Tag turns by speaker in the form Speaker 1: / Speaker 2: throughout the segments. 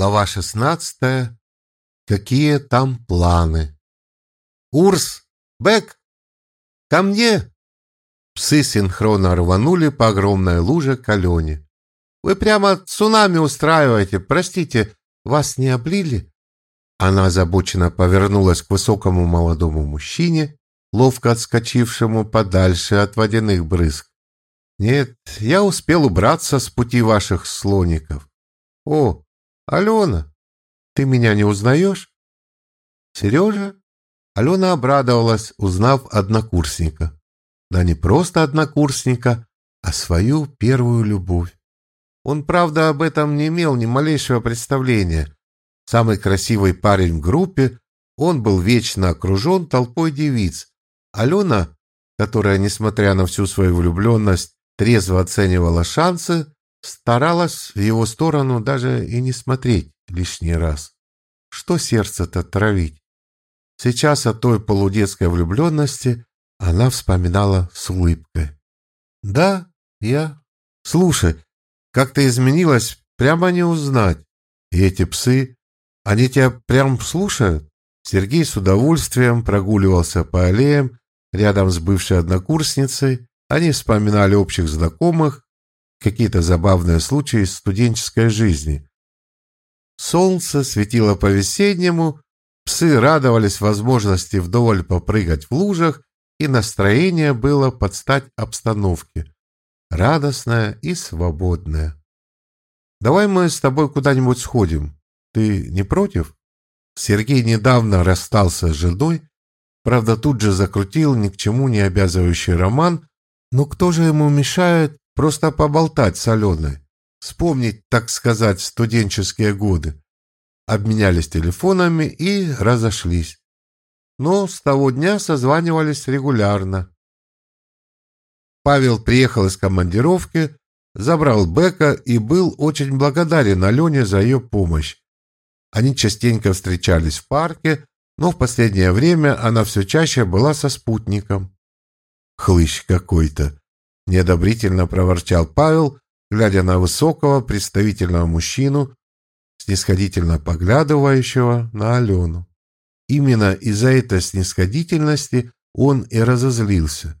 Speaker 1: Глава шестнадцатая. Какие там планы? Урс! Бэк! Ко мне! Псы синхронно рванули по огромной луже к Алене. Вы прямо цунами устраиваете. Простите, вас не облили? Она озабоченно повернулась к высокому молодому мужчине, ловко отскочившему подальше от водяных брызг. Нет, я успел убраться с пути ваших слоников. О, «Алена, ты меня не узнаешь?» «Сережа?» Алена обрадовалась, узнав однокурсника. Да не просто однокурсника, а свою первую любовь. Он, правда, об этом не имел ни малейшего представления. Самый красивый парень в группе, он был вечно окружен толпой девиц. Алена, которая, несмотря на всю свою влюбленность, трезво оценивала шансы, Старалась в его сторону даже и не смотреть лишний раз. Что сердце-то травить? Сейчас о той полудетской влюбленности она вспоминала с улыбкой. «Да, я. Слушай, как ты изменилась, прямо не узнать. И эти псы, они тебя прям слушают?» Сергей с удовольствием прогуливался по аллеям рядом с бывшей однокурсницей. Они вспоминали общих знакомых, какие-то забавные случаи из студенческой жизни. Солнце светило по-весеннему, псы радовались возможности вдоволь попрыгать в лужах, и настроение было под стать обстановке, радостное и свободное. «Давай мы с тобой куда-нибудь сходим. Ты не против?» Сергей недавно расстался с женой, правда, тут же закрутил ни к чему не обязывающий роман, но кто же ему мешает Просто поболтать с Аленой. Вспомнить, так сказать, студенческие годы. Обменялись телефонами и разошлись. Но с того дня созванивались регулярно. Павел приехал из командировки, забрал Бека и был очень благодарен Алене за ее помощь. Они частенько встречались в парке, но в последнее время она все чаще была со спутником. Хлыщ какой-то неодобрительно проворчал Павел, глядя на высокого представительного мужчину, снисходительно поглядывающего на Алену. Именно из-за этой снисходительности он и разозлился.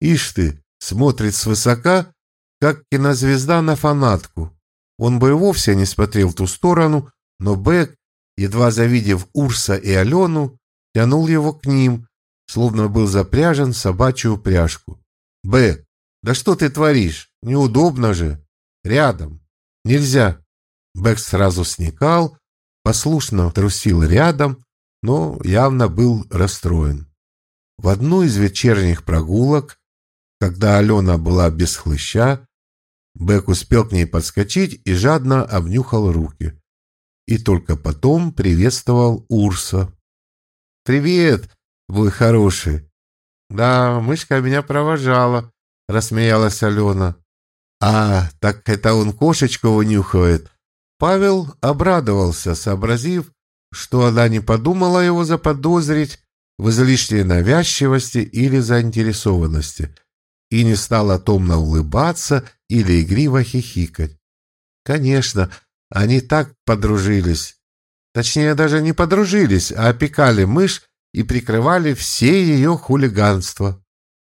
Speaker 1: Ишь ты, смотрит свысока, как кинозвезда на фанатку. Он бы и вовсе не смотрел в ту сторону, но Бек, едва завидев Урса и Алену, тянул его к ним, словно был запряжен в собачью упряжку. «Бек, да что ты творишь? Неудобно же. Рядом. Нельзя. Бэк сразу сникал, послушно трусил рядом, но явно был расстроен. В одну из вечерних прогулок, когда Алена была без хлыща, Бэк успел к ней подскочить и жадно обнюхал руки. И только потом приветствовал Урса. «Привет, вы хороший!» «Да, мышка меня провожала», — рассмеялась Алена. «А, так это он кошечку вынюхивает». Павел обрадовался, сообразив, что она не подумала его заподозрить в излишней навязчивости или заинтересованности и не стала томно улыбаться или игриво хихикать. Конечно, они так подружились. Точнее, даже не подружились, а опекали мышь и прикрывали все ее хулиганства.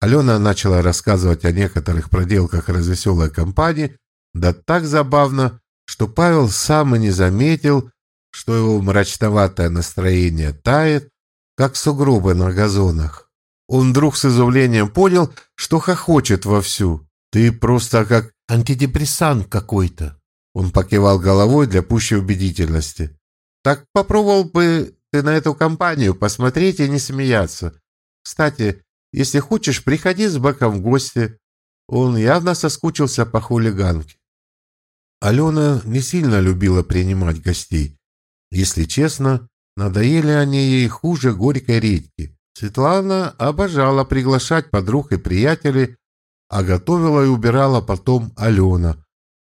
Speaker 1: Алена начала рассказывать о некоторых проделках развеселой компании, да так забавно, что Павел сам и не заметил, что его мрачноватое настроение тает, как сугробы на газонах. Он вдруг с изумлением понял, что хохочет вовсю. «Ты просто как антидепрессант какой-то!» Он покивал головой для пущей убедительности. «Так попробовал бы ты на эту компанию посмотреть и не смеяться. Кстати, если хочешь, приходи с Беком в гости. Он явно соскучился по хулиганке. Алена не сильно любила принимать гостей. Если честно, надоели они ей хуже горькой редьки. Светлана обожала приглашать подруг и приятелей, а готовила и убирала потом Алена.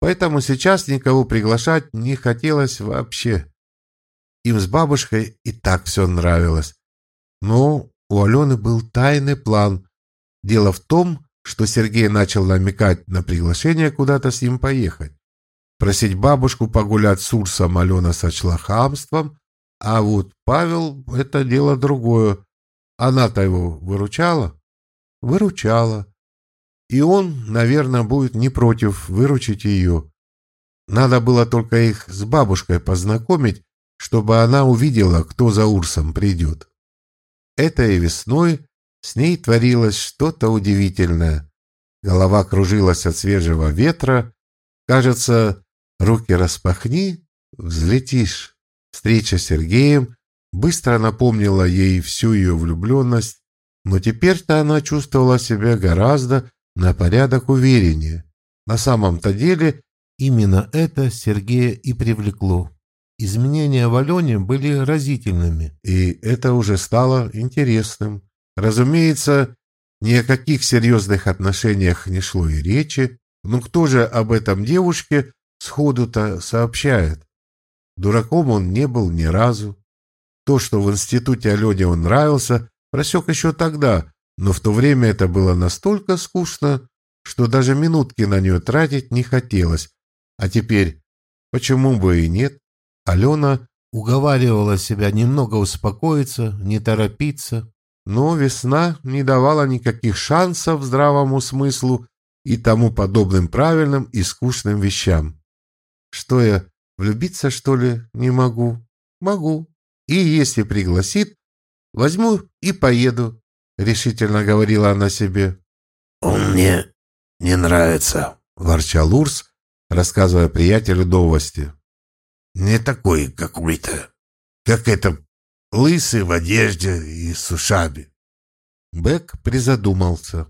Speaker 1: Поэтому сейчас никого приглашать не хотелось вообще. Им с бабушкой и так все нравилось. Но у Алены был тайный план. Дело в том, что Сергей начал намекать на приглашение куда-то с ним поехать. Просить бабушку погулять с Урсом Алена сочла хамством, а вот Павел — это дело другое. Она-то его выручала? Выручала. И он, наверное, будет не против выручить ее. Надо было только их с бабушкой познакомить, чтобы она увидела, кто за Урсом придет. Этой весной с ней творилось что-то удивительное. Голова кружилась от свежего ветра. Кажется, руки распахни, взлетишь. Встреча с Сергеем быстро напомнила ей всю ее влюбленность, но теперь-то она чувствовала себя гораздо на порядок увереннее. На самом-то деле именно это Сергея и привлекло. Изменения в Алене были разительными, и это уже стало интересным. Разумеется, ни о каких серьезных отношениях не шло и речи, но кто же об этом девушке сходу-то сообщает? Дураком он не был ни разу. То, что в институте Алене он нравился, просек еще тогда, но в то время это было настолько скучно, что даже минутки на нее тратить не хотелось. А теперь, почему бы и нет? Алена уговаривала себя немного успокоиться, не торопиться, но весна не давала никаких шансов здравому смыслу и тому подобным правильным и скучным вещам. Что я, влюбиться, что ли, не могу? Могу. И если пригласит, возьму и поеду, — решительно говорила она себе.
Speaker 2: «Он мне не нравится», —
Speaker 1: ворчал Урс, рассказывая приятелю новости.
Speaker 2: «Не такой какой-то, как это лысый в одежде и с ушами.
Speaker 1: Бек призадумался.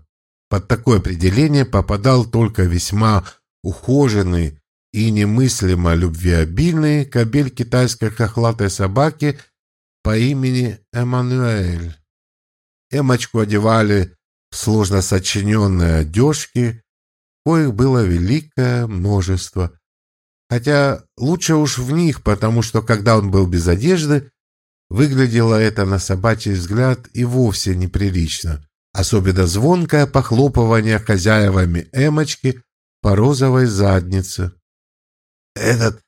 Speaker 1: Под такое определение попадал только весьма ухоженный и немыслимо любвеобильный кобель китайской хохлатой собаки по имени Эммануэль. Эмочку одевали в сложно сочиненные одежки, коих было великое множество. Хотя лучше уж в них, потому что когда он был без одежды, Выглядело это на собачий взгляд и вовсе неприлично. Особенно звонкое похлопывание хозяевами Эмочки по розовой заднице.
Speaker 2: «Этот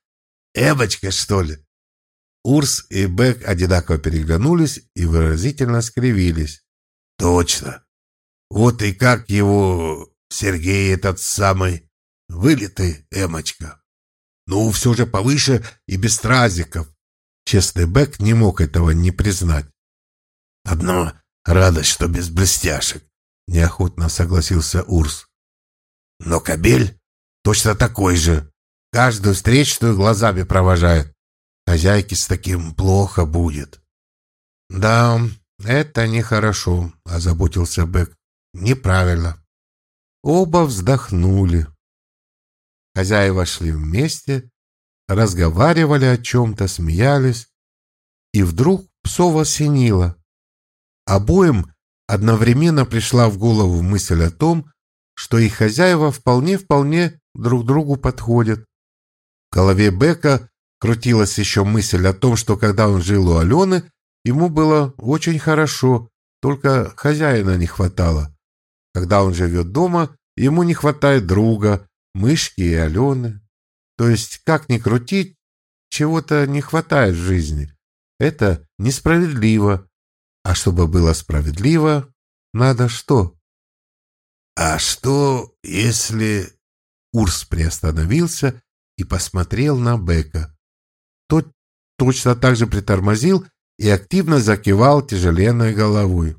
Speaker 2: Эмочка, что ли?»
Speaker 1: Урс и Бек одинаково переглянулись и выразительно скривились.
Speaker 2: «Точно. Вот и как его Сергей этот самый вылитый Эмочка. Ну, все же повыше и без стразиков.
Speaker 1: Честный Бек не мог этого не признать.
Speaker 2: «Одно радость, что без блестяшек», —
Speaker 1: неохотно согласился Урс.
Speaker 2: «Но кабель точно такой же. Каждую встречную глазами провожает. Хозяйке с таким плохо будет».
Speaker 1: «Да, это нехорошо», — озаботился Бек. «Неправильно». Оба вздохнули. Хозяева шли вместе, разговаривали о чем-то, смеялись. И вдруг Псова осенило. Обоим одновременно пришла в голову мысль о том, что их хозяева вполне-вполне друг другу подходят. В голове Бека крутилась еще мысль о том, что когда он жил у Алены, ему было очень хорошо, только хозяина не хватало. Когда он живет дома, ему не хватает друга, мышки и Алены. То есть, как ни крутить, чего-то не хватает в жизни. Это несправедливо. А чтобы было справедливо, надо что?
Speaker 2: А что, если...
Speaker 1: Урс приостановился и посмотрел на Бека. Тот точно так же притормозил и активно закивал тяжеленной головой.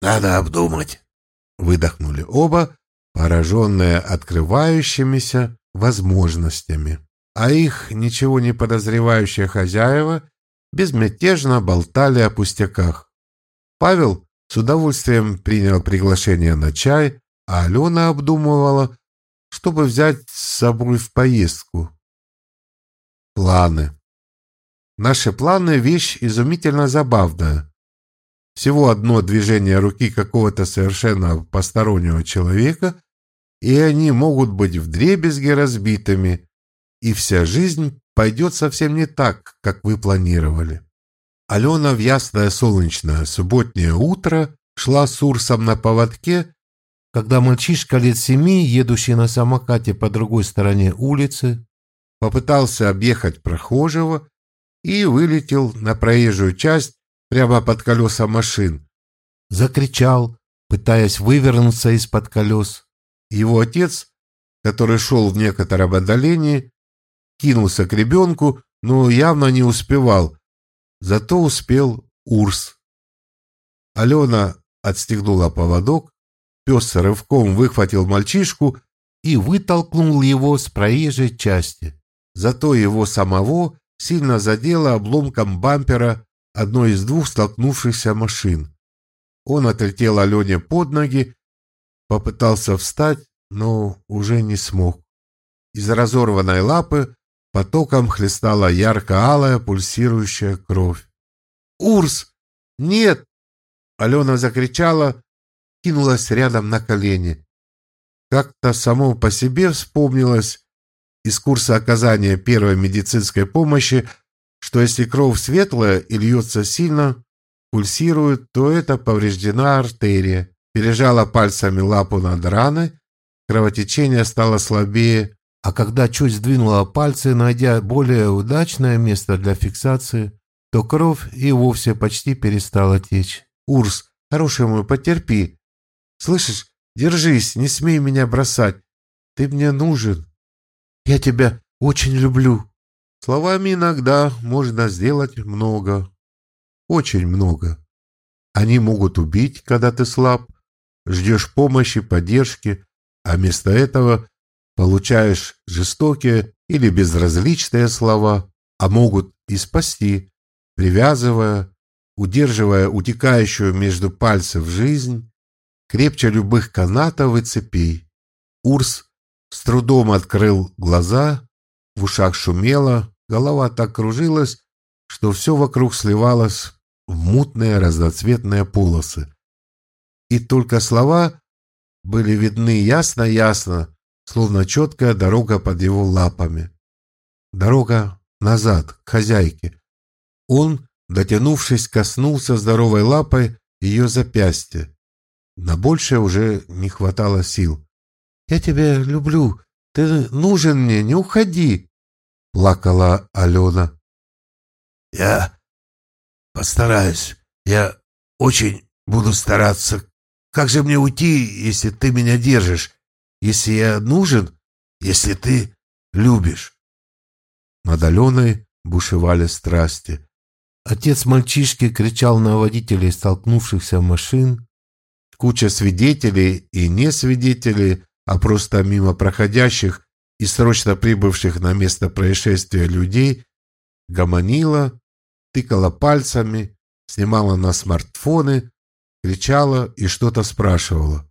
Speaker 2: «Надо обдумать», —
Speaker 1: выдохнули оба, пораженные открывающимися возможностями, а их ничего не подозревающие хозяева безмятежно болтали о пустяках. Павел с удовольствием принял приглашение на чай, а Алена обдумывала, чтобы взять с собой в поездку. Планы. Наши планы – вещь изумительно забавная. Всего одно движение руки какого-то совершенно постороннего человека, и они могут быть вдребезги разбитыми, и вся жизнь пойдет совсем не так, как вы планировали. Алена в ясное солнечное субботнее утро шла с Урсом на поводке, когда мальчишка лет семи, едущий на самокате по другой стороне улицы, попытался объехать прохожего и вылетел на проезжую часть прямо под колеса машин. Закричал, пытаясь вывернуться из-под колес. Его отец, который шел в некотором отдалении, кинулся к ребенку, но явно не успевал. Зато успел Урс. Алена отстегнула поводок, пес рывком выхватил мальчишку и вытолкнул его с проезжей части. Зато его самого сильно задело обломком бампера одной из двух столкнувшихся машин. Он отлетел Алене под ноги, попытался встать, но уже не смог. Из разорванной лапы потоком хлестала ярко-алая пульсирующая кровь. «Урс! Нет!» Алена закричала, кинулась рядом на колени. Как-то само по себе вспомнилось из курса оказания первой медицинской помощи, что если кровь светлая и льется сильно, пульсирует, то это повреждена артерия. Пережала пальцами лапу над раной, кровотечение стало слабее, а когда чуть сдвинула пальцы, найдя более удачное место для фиксации, то кровь и вовсе почти перестала течь. «Урс, хороший мой, потерпи. Слышишь, держись, не смей меня бросать. Ты мне нужен. Я тебя очень люблю». Словами иногда можно сделать много. Очень много. Они могут убить, когда ты слаб, ждешь помощи, поддержки, а вместо этого получаешь жестокие или безразличные слова, а могут и спасти, привязывая, удерживая утекающую между пальцев жизнь, крепче любых канатов и цепей. Урс с трудом открыл глаза, в ушах шумело, голова так кружилась, что все вокруг сливалось в мутные разноцветные полосы. И только слова были видны ясно-ясно, словно четкая дорога под его лапами. Дорога назад, к хозяйке. Он, дотянувшись, коснулся здоровой лапой ее запястья. На большее уже не хватало сил. «Я тебя люблю. Ты нужен мне, не уходи!» — плакала Алена.
Speaker 2: «Я постараюсь. Я очень буду стараться. Как же мне уйти, если ты меня держишь? если я нужен, если ты любишь.
Speaker 1: Над Аленой бушевали страсти. Отец мальчишки кричал на водителей столкнувшихся машин. Куча свидетелей и не свидетелей, а просто мимо проходящих и срочно прибывших на место происшествия людей гомонила, тыкала пальцами, снимала на смартфоны, кричала и что-то спрашивала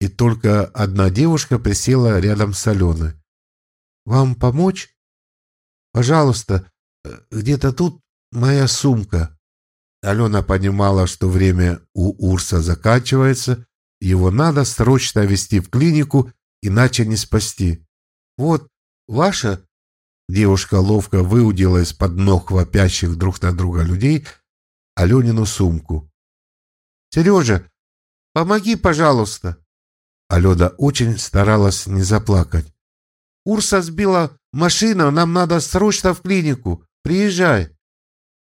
Speaker 1: и только одна девушка присела рядом с Аленой. «Вам помочь? Пожалуйста, где-то тут моя сумка». Алена понимала, что время у Урса заканчивается, его надо срочно везти в клинику, иначе не спасти. «Вот, ваша...» Девушка ловко выудила из-под ног вопящих друг на друга людей Аленину сумку. «Сережа, помоги, пожалуйста!» Алена очень старалась не заплакать. «Урса сбила машина, нам надо срочно в клинику. Приезжай!»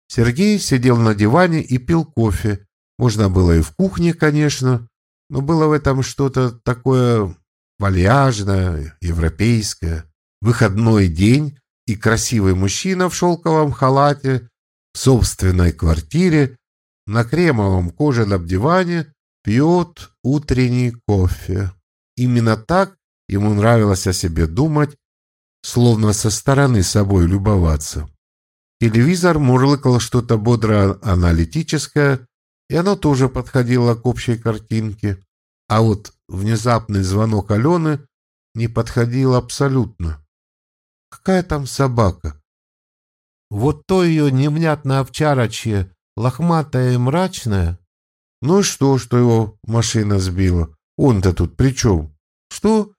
Speaker 1: Сергей сидел на диване и пил кофе. Можно было и в кухне, конечно, но было в этом что-то такое вальяжное, европейское. Выходной день, и красивый мужчина в шелковом халате в собственной квартире на кремовом кожаном диване пьет утренний кофе. Именно так ему нравилось о себе думать, словно со стороны собой любоваться. Телевизор мурлыкал что-то бодро-аналитическое, и оно тоже подходило к общей картинке. А вот внезапный звонок Алены не подходил абсолютно. Какая там собака? Вот то ее невнятно овчарочье, лохматая и мрачная, ну и что, что его машина сбила? Он-то тут при чем? Что?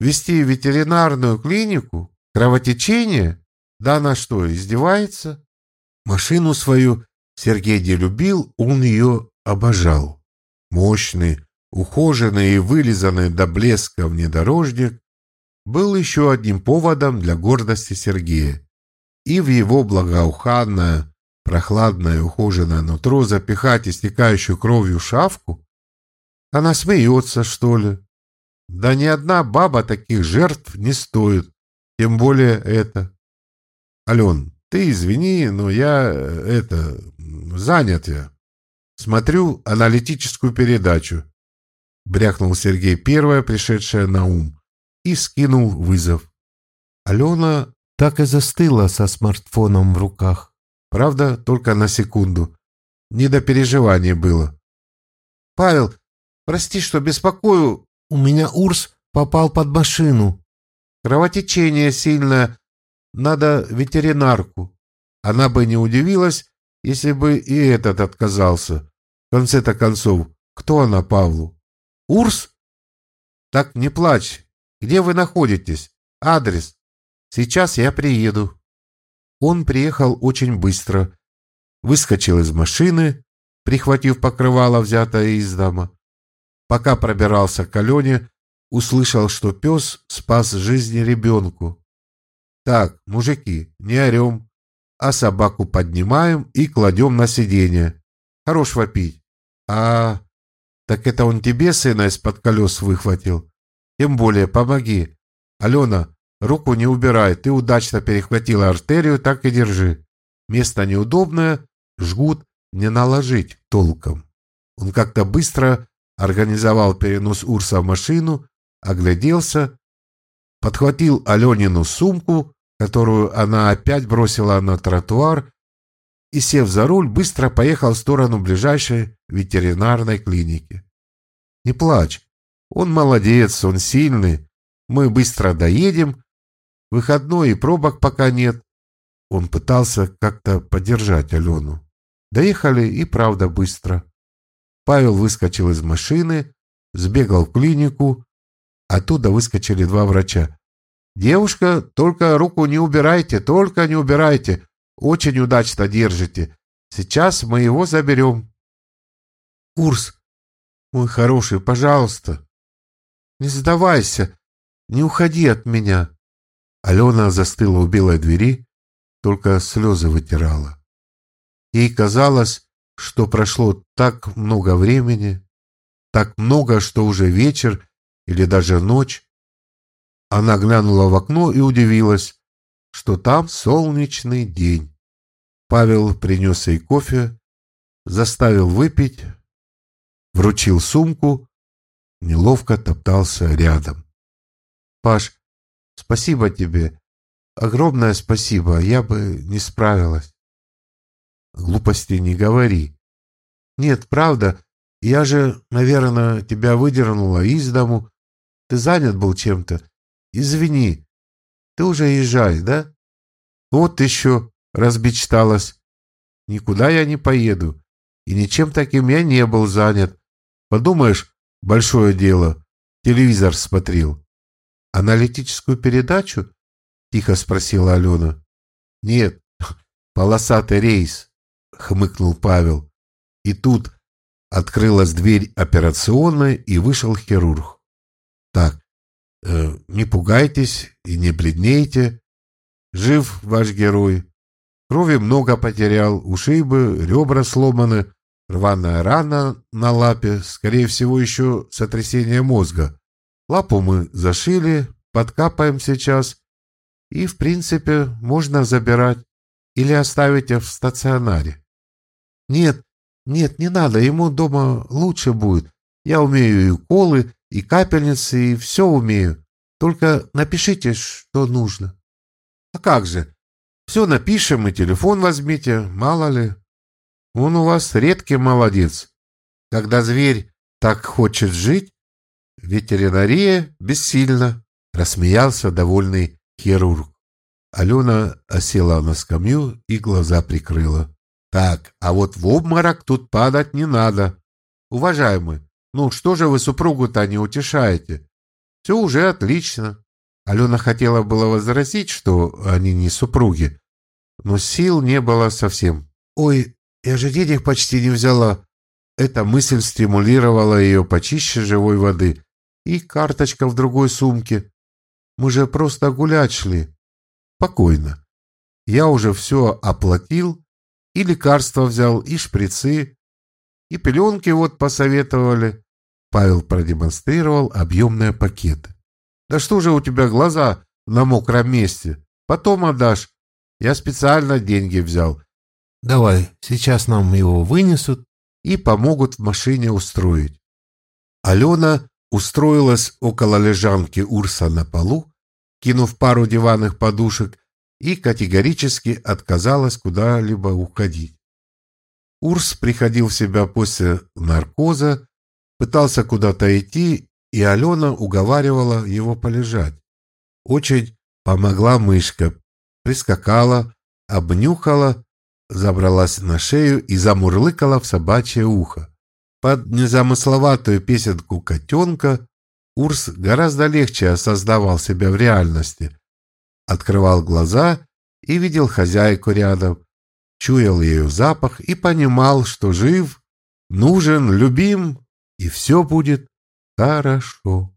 Speaker 1: Вести ветеринарную клинику? Кровотечение? Да она что, издевается? Машину свою Сергей не любил, он ее обожал. Мощный, ухоженный и вылизанный до блеска внедорожник был еще одним поводом для гордости Сергея. И в его благоуханное, прохладное, ухоженное нутро запихать истекающую кровью шавку? Она смеется, что ли? Да ни одна баба таких жертв не стоит, тем более это. Ален, ты извини, но я, это, занят я. Смотрю аналитическую передачу. Брякнул Сергей первое, пришедшее на ум, и скинул вызов. Алена так и застыла со смартфоном в руках. Правда, только на секунду. Не до переживания было. «Павел, прости, что беспокою. У меня Урс попал под машину. Кровотечение сильное. Надо ветеринарку. Она бы не удивилась, если бы и этот отказался. В конце-то концов, кто она Павлу? Урс? Так не плачь. Где вы находитесь? Адрес. Сейчас я приеду. Он приехал очень быстро. Выскочил из машины, прихватив покрывало, взятое из дома. Пока пробирался к Алене, услышал, что пес спас жизни ребенку. Так, мужики, не орем, а собаку поднимаем и кладем на сиденье. Хорош вопить. А, так это он тебе сына из-под колес выхватил? Тем более, помоги. Алена, руку не убирай, ты удачно перехватила артерию, так и держи. Место неудобное, жгут не наложить толком. Он как-то быстро организовал перенос Урса в машину, огляделся, подхватил Аленину сумку, которую она опять бросила на тротуар, и, сев за руль, быстро поехал в сторону ближайшей ветеринарной клиники. «Не плачь. Он молодец, он сильный. Мы быстро доедем. Выходной и пробок пока нет». Он пытался как-то поддержать Алену. Доехали и правда быстро. Павел выскочил из машины, сбегал в клинику. Оттуда выскочили два врача. «Девушка, только руку не убирайте, только не убирайте. Очень удачно держите. Сейчас мы его заберем». «Урс, мой хороший, пожалуйста, не сдавайся, не уходи от меня». Алена застыла у белой двери, только слезы вытирала. Ей казалось, что прошло так много времени, так много, что уже вечер или даже ночь. Она глянула в окно и удивилась, что там солнечный день. Павел принес ей кофе, заставил выпить, вручил сумку, неловко топтался рядом. «Паш, спасибо тебе, огромное спасибо, я бы не справилась». Глупости не говори. Нет, правда, я же, наверное, тебя выдернула из дому. Ты занят был чем-то. Извини. Ты уже езжай, да? Вот еще разбечталась. Никуда я не поеду. И ничем таким я не был занят. Подумаешь, большое дело. Телевизор смотрел. Аналитическую передачу? Тихо спросила Алена. Нет, полосатый рейс. — хмыкнул Павел. И тут открылась дверь операционной, и вышел хирург. «Так, не пугайтесь и не бледнейте. Жив ваш герой. Крови много потерял, ушибы, ребра сломаны, рваная рана на лапе, скорее всего, еще сотрясение мозга. Лапу мы зашили, подкапаем сейчас, и, в принципе, можно забирать или оставить в стационаре. Нет, нет, не надо, ему дома лучше будет. Я умею и уколы, и капельницы, и все умею. Только напишите, что нужно. А как же? Все напишем и телефон возьмите, мало ли. Он у вас редкий молодец. Когда зверь так хочет жить, ветеринария бессильна, рассмеялся довольный хирург. Алена осела на скамью и глаза прикрыла. Так, а вот в обморок тут падать не надо. Уважаемый, ну что же вы супругу-то не утешаете? Все уже отлично. Алена хотела было возразить, что они не супруги, но сил не было совсем. Ой, я же денег почти не взяла. Эта мысль стимулировала ее почище живой воды. И карточка в другой сумке. Мы же просто гулять шли. Спокойно. Я уже все оплатил, и лекарства взял, и шприцы, и пеленки вот посоветовали. Павел продемонстрировал объемные пакеты. Да что же у тебя глаза на мокром месте? Потом отдашь. Я специально деньги взял. Давай, сейчас нам его вынесут и помогут в машине устроить. Алена устроилась около лежанки Урса на полу, кинув пару диванных подушек, и категорически отказалась куда-либо уходить. Урс приходил в себя после наркоза, пытался куда-то идти, и Алена уговаривала его полежать. Очень помогла мышка, прискакала, обнюхала, забралась на шею и замурлыкала в собачье ухо. Под незамысловатую песенку котенка Урс гораздо легче осознавал себя в реальности. Открывал глаза и видел хозяйку рядом, чуял ее запах и понимал, что жив, нужен, любим, и все будет хорошо.